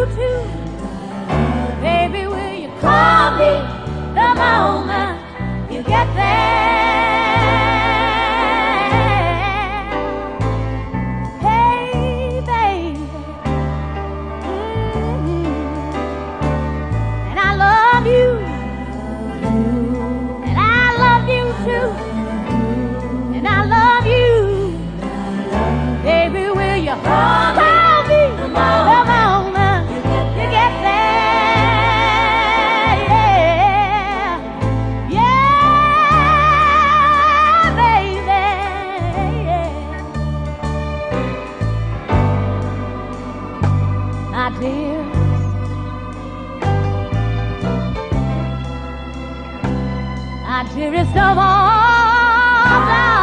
you too. Baby, will you call me the moment you get there? my dear. Our dearest of all.